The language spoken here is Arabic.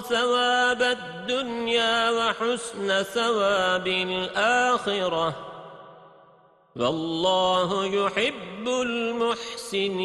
ثواب الدنيا وحسن ثواب الآخرة. والله يحب المحسنين.